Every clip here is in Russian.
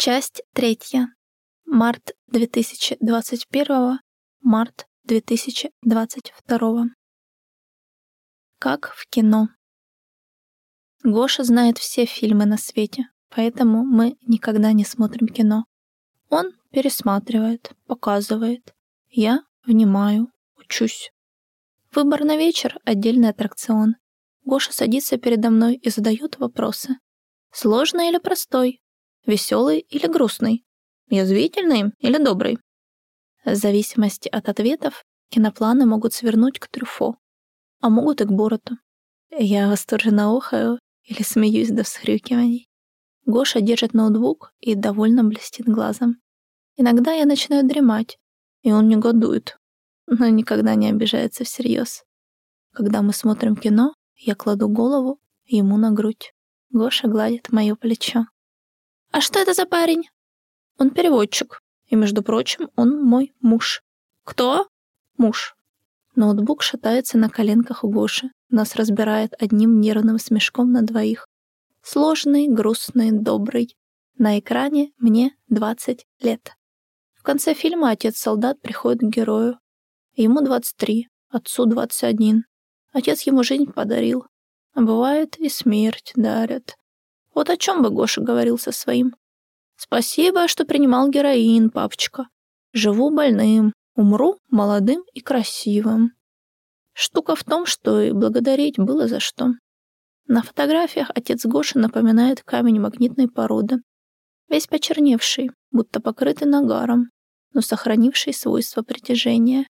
Часть третья. Март 2021. Март 2022. Как в кино. Гоша знает все фильмы на свете, поэтому мы никогда не смотрим кино. Он пересматривает, показывает. Я внимаю, учусь. Выбор на вечер — отдельный аттракцион. Гоша садится передо мной и задает вопросы. Сложный или простой? Веселый или грустный? Язвительный или добрый? В зависимости от ответов кинопланы могут свернуть к трюфо, а могут и к бороту. Я восторженно охаю или смеюсь до всхрюкиваний. Гоша держит ноутбук и довольно блестит глазом. Иногда я начинаю дремать, и он негодует, но никогда не обижается всерьез. Когда мы смотрим кино, я кладу голову ему на грудь. Гоша гладит мое плечо. «А что это за парень?» «Он переводчик. И, между прочим, он мой муж». «Кто?» «Муж». Ноутбук шатается на коленках у Гоши. Нас разбирает одним нервным смешком на двоих. Сложный, грустный, добрый. На экране мне 20 лет. В конце фильма отец-солдат приходит к герою. Ему 23, отцу 21. Отец ему жизнь подарил. А бывает и смерть дарят. Вот о чем бы Гоша говорил со своим. Спасибо, что принимал героин, папочка. Живу больным, умру молодым и красивым. Штука в том, что и благодарить было за что. На фотографиях отец Гоши напоминает камень магнитной породы, весь почерневший, будто покрытый нагаром, но сохранивший свойства притяжения.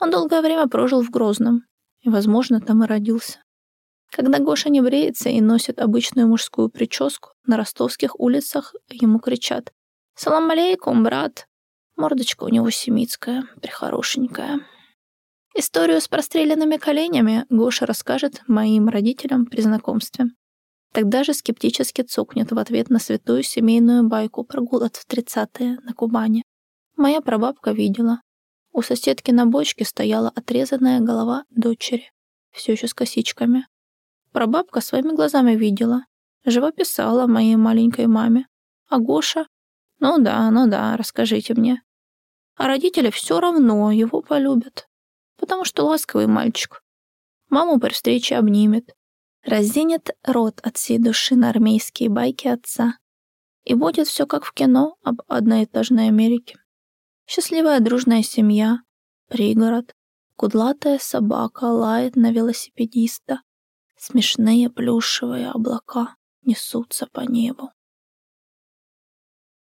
Он долгое время прожил в Грозном, и, возможно, там и родился. Когда Гоша не бреется и носит обычную мужскую прическу, на ростовских улицах ему кричат «Салам алейкум, брат!» Мордочка у него семитская, прихорошенькая. Историю с простреленными коленями Гоша расскажет моим родителям при знакомстве. Тогда же скептически цокнет в ответ на святую семейную байку про голод в тридцатые на Кубани. Моя прабабка видела. У соседки на бочке стояла отрезанная голова дочери, все еще с косичками. Прабабка своими глазами видела. Живописала моей маленькой маме. А Гоша? Ну да, ну да, расскажите мне. А родители все равно его полюбят. Потому что ласковый мальчик. Маму при встрече обнимет. Разденет рот от всей души на армейские байки отца. И будет все как в кино об одноэтажной Америке. Счастливая дружная семья, пригород, кудлатая собака лает на велосипедиста, Смешные плюшевые облака несутся по небу.